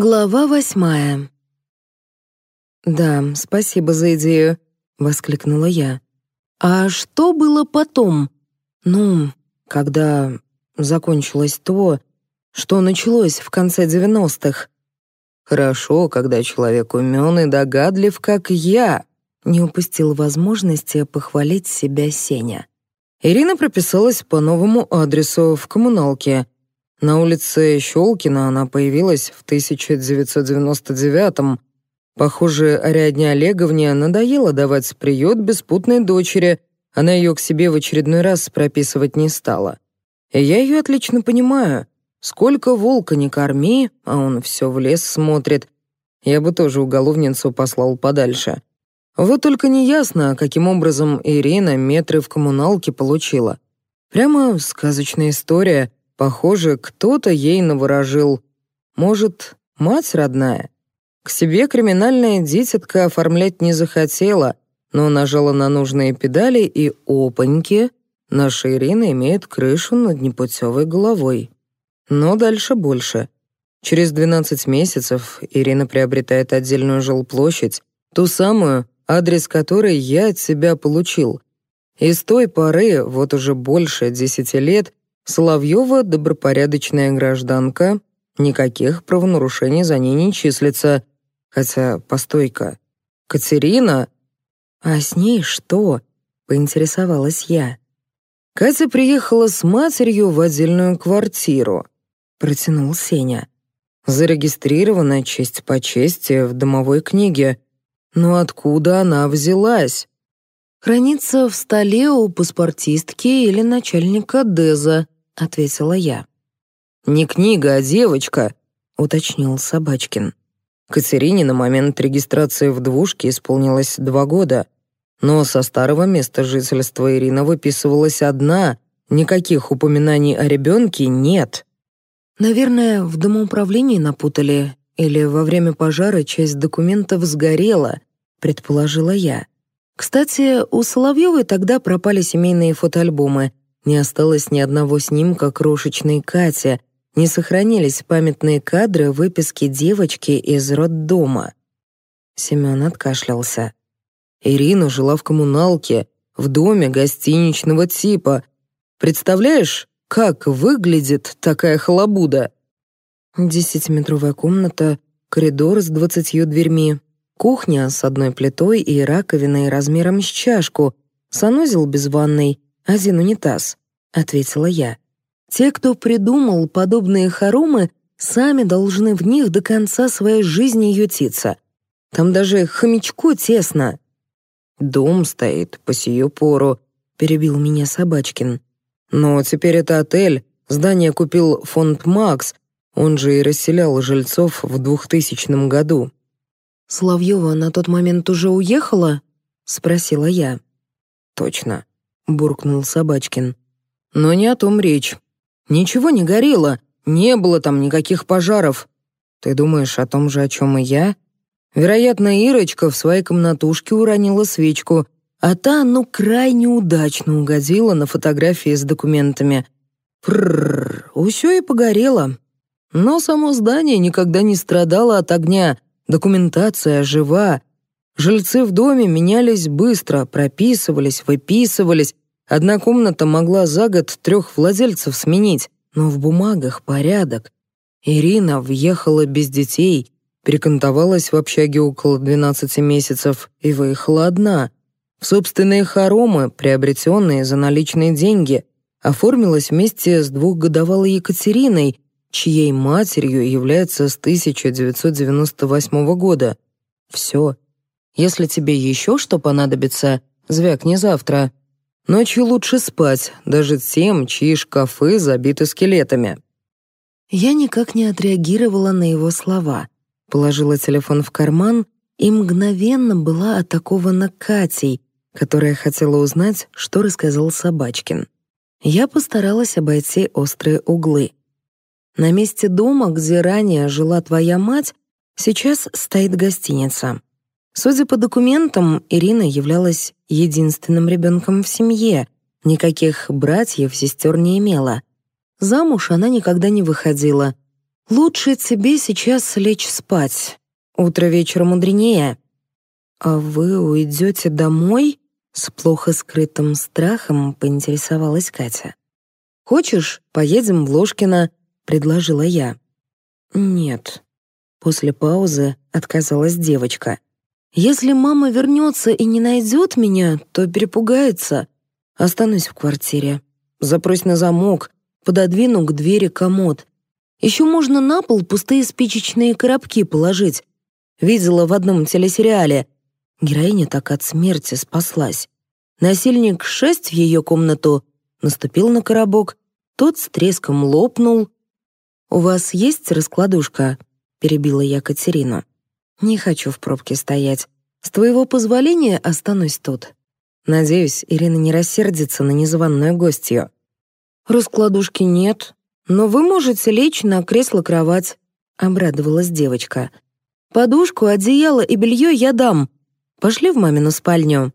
Глава восьмая. «Да, спасибо за идею», — воскликнула я. «А что было потом? Ну, когда закончилось то, что началось в конце девяностых?» «Хорошо, когда человек умен и догадлив, как я», — не упустил возможности похвалить себя Сеня. Ирина прописалась по новому адресу в коммуналке — на улице Щелкина она появилась в 1999-м. Похоже, Ариадне Олеговне надоело давать приют беспутной дочери, она ее к себе в очередной раз прописывать не стала. И я ее отлично понимаю. Сколько волка не корми, а он все в лес смотрит. Я бы тоже уголовницу послал подальше. Вот только неясно, каким образом Ирина метры в коммуналке получила. Прямо сказочная история — Похоже, кто-то ей наворожил. Может, мать родная? К себе криминальная дитятка оформлять не захотела, но нажала на нужные педали и опаньки, наша Ирина имеет крышу над непутевой головой. Но дальше больше. Через 12 месяцев Ирина приобретает отдельную жилплощадь, ту самую, адрес которой я от себя получил. И с той поры, вот уже больше десяти лет, Соловьева — добропорядочная гражданка, никаких правонарушений за ней не числится. Хотя, постойка, Катерина... А с ней что? Поинтересовалась я. Катя приехала с матерью в отдельную квартиру. Протянул Сеня. Зарегистрирована честь по чести в домовой книге. Но откуда она взялась? Хранится в столе у паспортистки или начальника Деза, — ответила я. «Не книга, а девочка», — уточнил Собачкин. Катерине на момент регистрации в двушке исполнилось два года, но со старого места жительства Ирина выписывалась одна, никаких упоминаний о ребенке нет. Наверное, в домоуправлении напутали, или во время пожара часть документов сгорела, предположила я. Кстати, у Соловьевой тогда пропали семейные фотоальбомы, не осталось ни одного снимка крошечной Кати, не сохранились памятные кадры выписки девочки из роддома. Семён откашлялся. Ирина жила в коммуналке, в доме гостиничного типа. Представляешь, как выглядит такая халабуда? Десятиметровая комната, коридор с двадцатью дверьми, кухня с одной плитой и раковиной размером с чашку, санузел без ванной, один унитаз», — ответила я. «Те, кто придумал подобные хоромы, сами должны в них до конца своей жизни ютиться. Там даже хомячку тесно». «Дом стоит по сию пору», — перебил меня Собачкин. «Но теперь это отель, здание купил фонд «Макс», он же и расселял жильцов в двухтысячном году». «Соловьева на тот момент уже уехала?» — спросила я. «Точно буркнул Собачкин. Но не о том речь. Ничего не горело, не было там никаких пожаров. Ты думаешь о том же, о чем и я? Вероятно, Ирочка в своей комнатушке уронила свечку, а та, ну, крайне удачно угодила на фотографии с документами. Прррр, усё и погорело. Но само здание никогда не страдало от огня, документация жива, Жильцы в доме менялись быстро, прописывались, выписывались. Одна комната могла за год трех владельцев сменить, но в бумагах порядок. Ирина въехала без детей, перекантовалась в общаге около 12 месяцев и выехала одна. В собственные хоромы, приобретенные за наличные деньги, оформилась вместе с двухгодовалой Екатериной, чьей матерью является с 1998 года. Все. Если тебе еще что понадобится, звякни завтра. Ночью лучше спать, даже тем, чьи шкафы забиты скелетами». Я никак не отреагировала на его слова, положила телефон в карман и мгновенно была атакована Катей, которая хотела узнать, что рассказал Собачкин. Я постаралась обойти острые углы. На месте дома, где ранее жила твоя мать, сейчас стоит гостиница. Судя по документам, Ирина являлась единственным ребенком в семье, никаких братьев, сестер не имела. Замуж она никогда не выходила. «Лучше тебе сейчас лечь спать. Утро вечера мудренее». «А вы уйдете домой?» С плохо скрытым страхом поинтересовалась Катя. «Хочешь, поедем в Ложкино?» — предложила я. «Нет». После паузы отказалась девочка. «Если мама вернется и не найдет меня, то перепугается. Останусь в квартире. Запрось на замок, пододвину к двери комод. Еще можно на пол пустые спичечные коробки положить. Видела в одном телесериале. Героиня так от смерти спаслась. Насильник шесть в ее комнату, наступил на коробок, тот с треском лопнул. «У вас есть раскладушка?» — перебила я Катерину. «Не хочу в пробке стоять. С твоего позволения останусь тут. Надеюсь, Ирина не рассердится на незваную гостью». «Раскладушки нет, но вы можете лечь на кресло-кровать», — обрадовалась девочка. «Подушку, одеяло и белье я дам. Пошли в мамину спальню».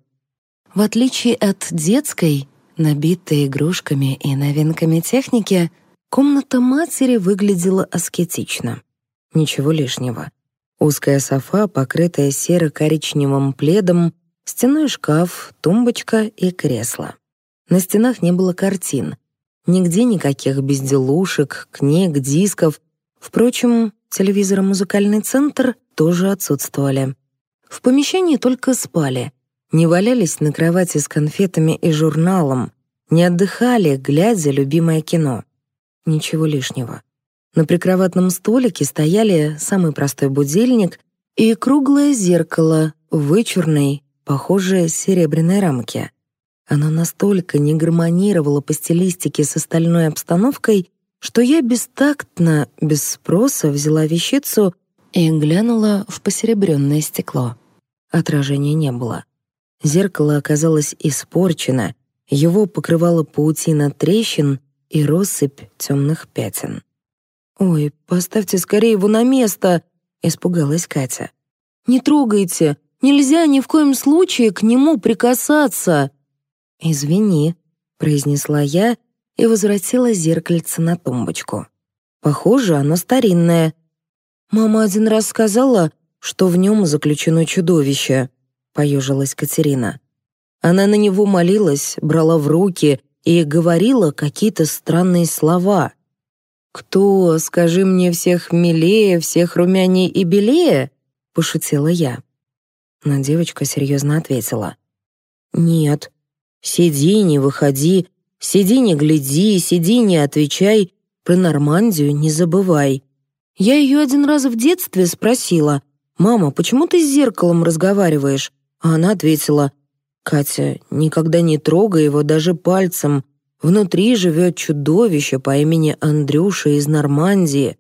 В отличие от детской, набитой игрушками и новинками техники, комната матери выглядела аскетично. Ничего лишнего. Узкая софа, покрытая серо-коричневым пледом, стеной шкаф, тумбочка и кресло. На стенах не было картин. Нигде никаких безделушек, книг, дисков. Впрочем, телевизор и музыкальный центр тоже отсутствовали. В помещении только спали. Не валялись на кровати с конфетами и журналом. Не отдыхали, глядя любимое кино. Ничего лишнего. На прикроватном столике стояли самый простой будильник и круглое зеркало в вычурной, похожей серебряной рамке. Оно настолько не гармонировало по стилистике с остальной обстановкой, что я бестактно, без спроса взяла вещицу и глянула в посеребренное стекло. Отражения не было. Зеркало оказалось испорчено, его покрывала паутина трещин и россыпь темных пятен. «Ой, поставьте скорее его на место!» — испугалась Катя. «Не трогайте! Нельзя ни в коем случае к нему прикасаться!» «Извини», — произнесла я и возвратила зеркальце на тумбочку. «Похоже, оно старинное. Мама один раз сказала, что в нем заключено чудовище», — поежилась Катерина. Она на него молилась, брала в руки и говорила какие-то странные слова. «Кто, скажи мне, всех милее, всех румяней и белее?» — пошутила я. Но девочка серьезно ответила. «Нет, Сиди, не выходи, сиди, не гляди, сиди, не отвечай, про Нормандию не забывай. Я ее один раз в детстве спросила, «Мама, почему ты с зеркалом разговариваешь?» А она ответила, «Катя, никогда не трогай его даже пальцем. Внутри живет чудовище по имени Андрюша из Нормандии».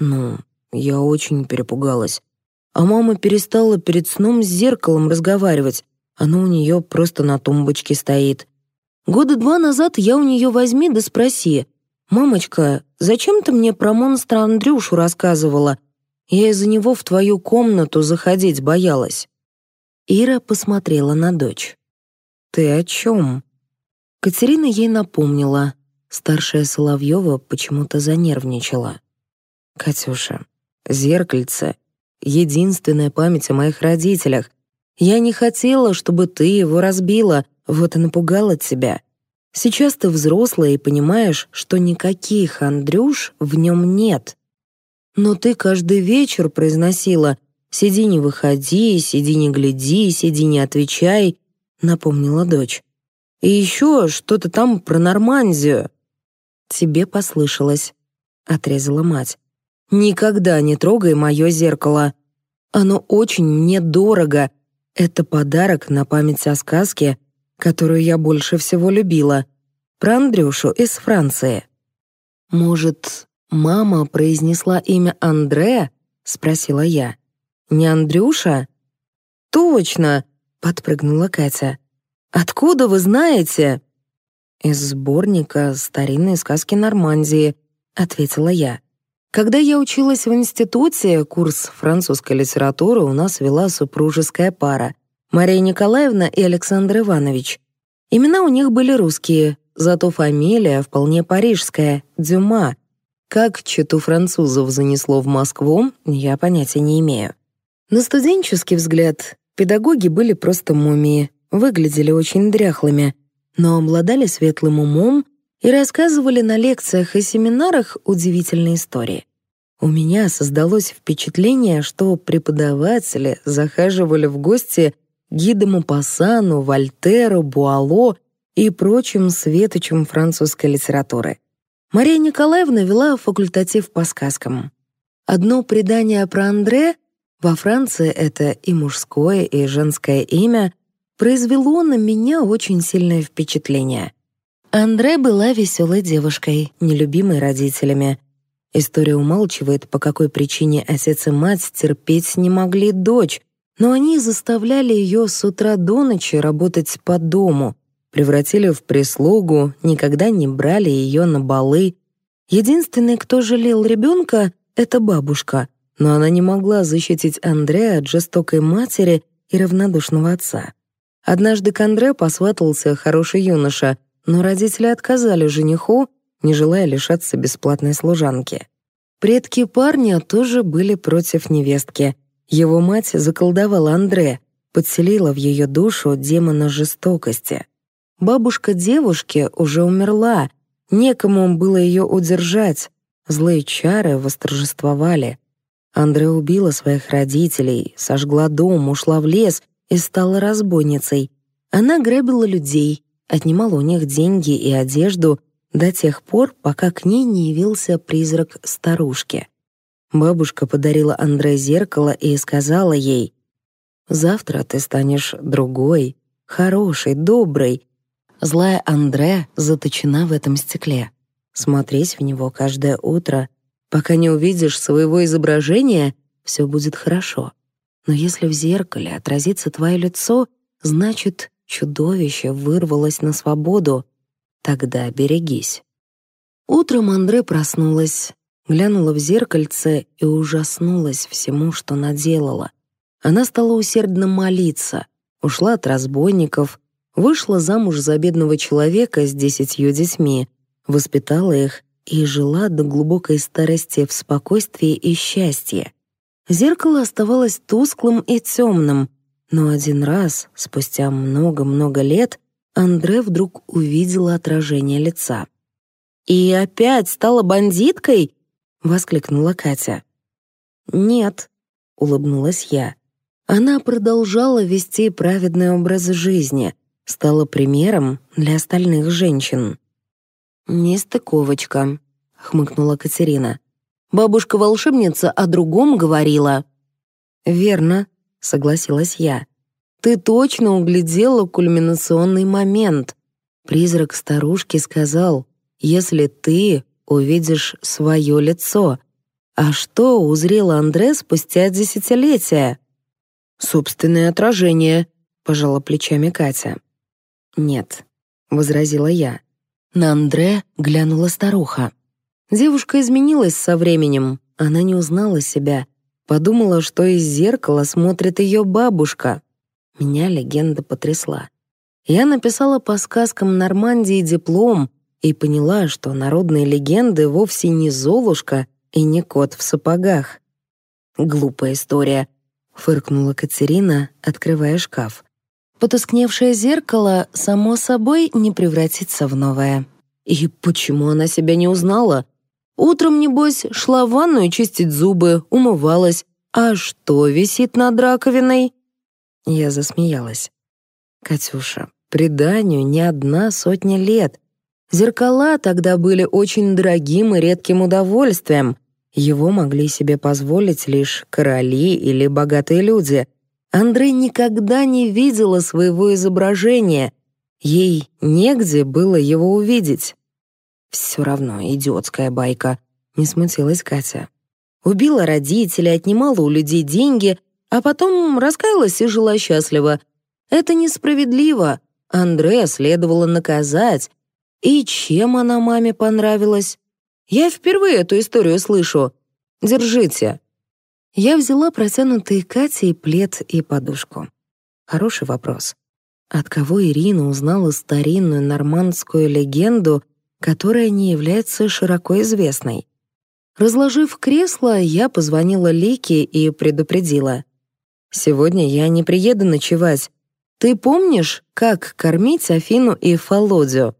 Ну, я очень перепугалась. А мама перестала перед сном с зеркалом разговаривать, оно у нее просто на тумбочке стоит. Года два назад я у нее возьми да спроси. «Мамочка, зачем ты мне про монстра Андрюшу рассказывала? Я из-за него в твою комнату заходить боялась». Ира посмотрела на дочь. «Ты о чем?» Катерина ей напомнила. Старшая Соловьева почему-то занервничала. «Катюша, зеркальце — единственная память о моих родителях, я не хотела, чтобы ты его разбила, вот и напугала тебя. Сейчас ты взрослая и понимаешь, что никаких Андрюш в нем нет. Но ты каждый вечер произносила «Сиди, не выходи, сиди, не гляди, сиди, не отвечай», — напомнила дочь. «И еще что-то там про Нормандию». «Тебе послышалось», — отрезала мать. «Никогда не трогай мое зеркало. Оно очень мне дорого, это подарок на память о сказке, которую я больше всего любила, про Андрюшу из Франции. «Может, мама произнесла имя Андре?» — спросила я. «Не Андрюша?» «Точно!» — подпрыгнула Катя. «Откуда вы знаете?» «Из сборника «Старинные сказки Нормандии», — ответила я. Когда я училась в институте, курс французской литературы у нас вела супружеская пара — Мария Николаевна и Александр Иванович. Имена у них были русские, зато фамилия вполне парижская — Дюма. Как читу французов занесло в Москву, я понятия не имею. На студенческий взгляд, педагоги были просто мумии, выглядели очень дряхлыми, но обладали светлым умом и рассказывали на лекциях и семинарах удивительные истории. У меня создалось впечатление, что преподаватели захаживали в гости гида Мапассану, Вольтеру, Буало и прочим светочам французской литературы. Мария Николаевна вела факультатив по сказкам. Одно предание про Андре, во Франции это и мужское, и женское имя, произвело на меня очень сильное впечатление. Андре была веселой девушкой, нелюбимой родителями. История умалчивает, по какой причине отец и мать терпеть не могли дочь, но они заставляли ее с утра до ночи работать по дому, превратили в прислугу, никогда не брали ее на балы. Единственный, кто жалел ребенка, — это бабушка, но она не могла защитить Андрея от жестокой матери и равнодушного отца. Однажды к посватался хороший юноша, но родители отказали жениху, не желая лишаться бесплатной служанки. Предки парня тоже были против невестки — его мать заколдовала Андре, подселила в ее душу демона жестокости. Бабушка девушки уже умерла, некому было ее удержать, злые чары восторжествовали. Андре убила своих родителей, сожгла дом, ушла в лес и стала разбойницей. Она грабила людей, отнимала у них деньги и одежду до тех пор, пока к ней не явился призрак старушки. Бабушка подарила Андре зеркало и сказала ей, «Завтра ты станешь другой, хорошей, доброй. Злая Андре заточена в этом стекле. Смотреть в него каждое утро. Пока не увидишь своего изображения, все будет хорошо. Но если в зеркале отразится твое лицо, значит, чудовище вырвалось на свободу. Тогда берегись». Утром Андре проснулась, глянула в зеркальце и ужаснулась всему, что наделала. Она стала усердно молиться, ушла от разбойников, вышла замуж за бедного человека с десятью детьми, воспитала их и жила до глубокой старости в спокойствии и счастье. Зеркало оставалось тусклым и темным, но один раз, спустя много-много лет, Андре вдруг увидела отражение лица. «И опять стала бандиткой?» — воскликнула Катя. «Нет», — улыбнулась я. Она продолжала вести праведный образ жизни, стала примером для остальных женщин. «Нестыковочка», — хмыкнула Катерина. «Бабушка-волшебница о другом говорила». «Верно», — согласилась я. «Ты точно углядела кульминационный момент. Призрак старушки сказал, если ты увидишь свое лицо. А что узрела Андре спустя десятилетия? «Собственное отражение», — пожала плечами Катя. «Нет», — возразила я. На Андре глянула старуха. Девушка изменилась со временем, она не узнала себя, подумала, что из зеркала смотрит ее бабушка. Меня легенда потрясла. Я написала по сказкам Нормандии диплом, и поняла, что народные легенды вовсе не Золушка и не кот в сапогах. «Глупая история», — фыркнула Катерина, открывая шкаф. Потускневшее зеркало, само собой, не превратится в новое. И почему она себя не узнала? Утром, небось, шла в ванную чистить зубы, умывалась. А что висит над раковиной? Я засмеялась. «Катюша, преданию не одна сотня лет. Зеркала тогда были очень дорогим и редким удовольствием. Его могли себе позволить лишь короли или богатые люди. Андрей никогда не видела своего изображения. Ей негде было его увидеть. «Все равно идиотская байка», — не смутилась Катя. Убила родителей, отнимала у людей деньги, а потом раскаялась и жила счастливо. Это несправедливо. Андрея следовало наказать, и чем она маме понравилась? Я впервые эту историю слышу. Держите. Я взяла протянутые Кате плед и подушку. Хороший вопрос. От кого Ирина узнала старинную нормандскую легенду, которая не является широко известной? Разложив кресло, я позвонила Лике и предупредила. «Сегодня я не приеду ночевать. Ты помнишь, как кормить Афину и Фолодю?»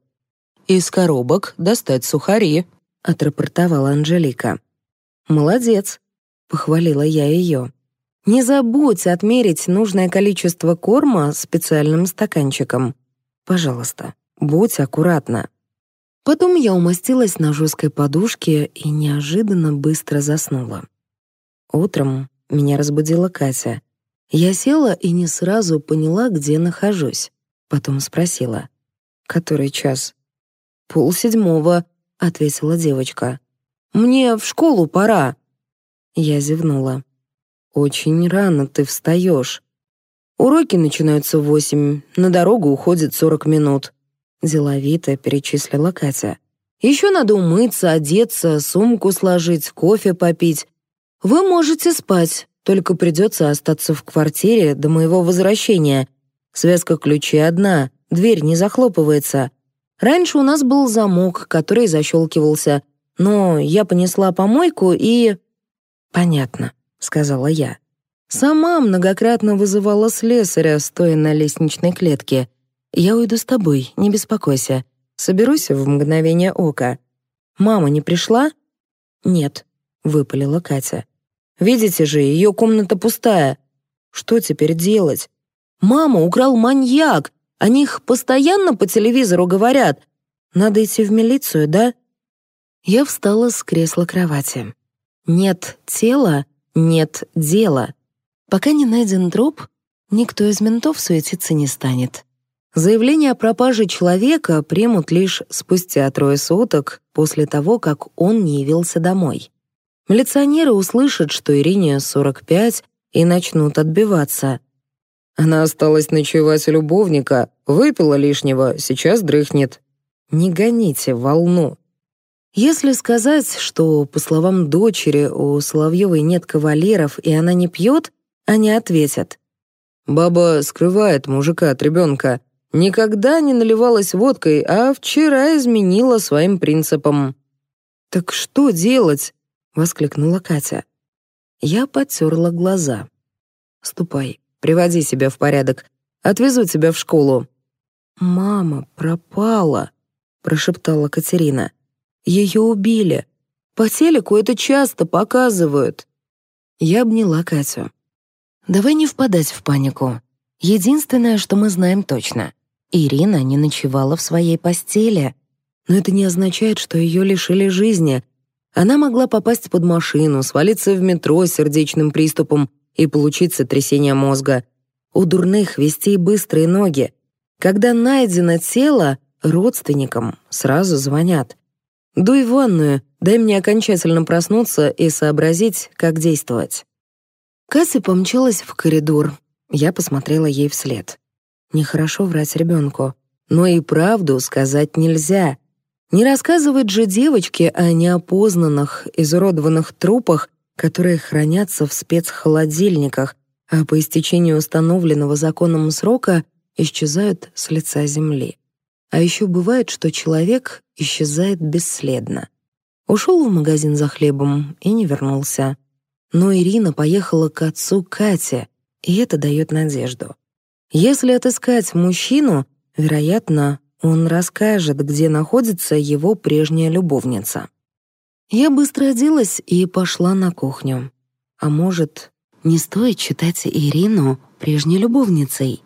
«Из коробок достать сухари», — отрапортовала Анжелика. «Молодец», — похвалила я ее. «Не забудь отмерить нужное количество корма специальным стаканчиком. Пожалуйста, будь аккуратна». Потом я умостилась на жесткой подушке и неожиданно быстро заснула. Утром меня разбудила Катя. Я села и не сразу поняла, где нахожусь. Потом спросила. «Который час?» «Полседьмого», — ответила девочка. Мне в школу пора». Я зевнула. «Очень рано ты встаешь. Уроки начинаются в восемь, на дорогу уходит сорок минут», — деловито перечислила Катя. «Еще надо умыться, одеться, сумку сложить, кофе попить. Вы можете спать, только придется остаться в квартире до моего возвращения. Связка ключей одна, дверь не захлопывается. Раньше у нас был замок, который защелкивался, но я понесла помойку и... «Понятно», — сказала я. «Сама многократно вызывала слесаря, стоя на лестничной клетке. Я уйду с тобой, не беспокойся. Соберусь в мгновение ока. Мама не пришла?» «Нет», — выпалила Катя. «Видите же, ее комната пустая. Что теперь делать? Мама украл маньяк. О них постоянно по телевизору говорят. Надо идти в милицию, да?» Я встала с кресла кровати. Нет тела, нет дела. Пока не найден труп, никто из ментов суетиться не станет. Заявление о пропаже человека примут лишь спустя трое суток после того, как он не явился домой. Милиционеры услышат, что Ирине 45, и начнут отбиваться. Она осталась ночевать у любовника, выпила лишнего, сейчас дрыхнет. Не гоните волну. Если сказать, что, по словам дочери, у Соловьевой нет кавалеров и она не пьет, они ответят. «Баба скрывает мужика от ребенка. Никогда не наливалась водкой, а вчера изменила своим принципам». «Так что делать?» — воскликнула Катя. Я потерла глаза. «Ступай, приводи себя в порядок. Отвезу тебя в школу». «Мама пропала», — прошептала Катерина. Ее убили. По телеку это часто показывают. Я обняла Катю. Давай не впадать в панику. Единственное, что мы знаем точно. Ирина не ночевала в своей постели. Но это не означает, что ее лишили жизни. Она могла попасть под машину, свалиться в метро с сердечным приступом и получить сотрясение мозга. У дурных вести быстрые ноги. Когда найдено тело, родственникам сразу звонят. Дуй в ванную, дай мне окончательно проснуться и сообразить, как действовать». Касси помчалась в коридор. Я посмотрела ей вслед. Нехорошо врать ребенку, но и правду сказать нельзя. Не рассказывать же девочке о неопознанных, изуродованных трупах, которые хранятся в спецхолодильниках, а по истечении установленного законом срока исчезают с лица земли. А еще бывает, что человек исчезает бесследно. Ушел в магазин за хлебом и не вернулся. Но Ирина поехала к отцу Кате, и это дает надежду. Если отыскать мужчину, вероятно, он расскажет, где находится его прежняя любовница. Я быстро оделась и пошла на кухню. А может, не стоит считать Ирину прежней любовницей?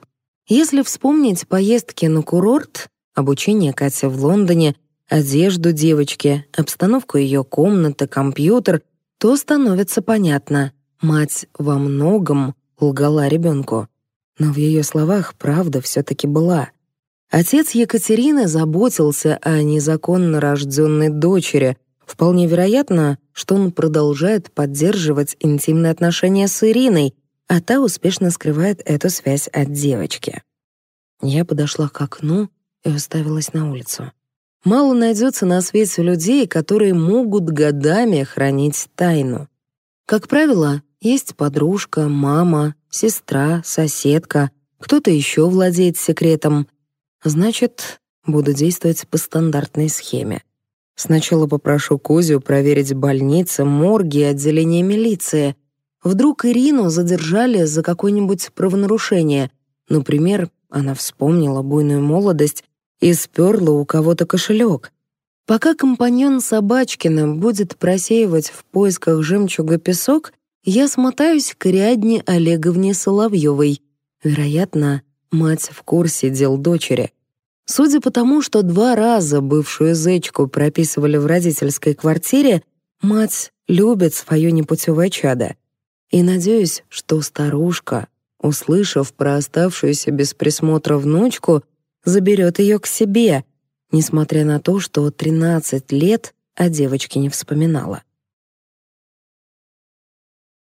Если вспомнить поездки на курорт, обучение Кати в Лондоне, одежду девочки, обстановку ее комнаты, компьютер, то становится понятно. Мать во многом лгала ребенку. Но в ее словах правда все-таки была. Отец Екатерины заботился о незаконно рожденной дочери. Вполне вероятно, что он продолжает поддерживать интимные отношения с Ириной, а та успешно скрывает эту связь от девочки. Я подошла к окну и уставилась на улицу. Мало найдется на свете людей, которые могут годами хранить тайну. Как правило, есть подружка, мама, сестра, соседка, кто-то еще владеет секретом. Значит, буду действовать по стандартной схеме. Сначала попрошу Кузю проверить больницы, морги и отделение милиции. Вдруг Ирину задержали за какое-нибудь правонарушение. Например, она вспомнила буйную молодость и сперла у кого-то кошелек. Пока компаньон Собачкина будет просеивать в поисках жемчуга песок, я смотаюсь к Рядне Олеговне Соловьевой. Вероятно, мать в курсе дел дочери. Судя по тому, что два раза бывшую зечку прописывали в родительской квартире, мать любит свое непутевое чадо. И надеюсь, что старушка, услышав про оставшуюся без присмотра внучку, заберет ее к себе — несмотря на то, что 13 лет о девочке не вспоминала.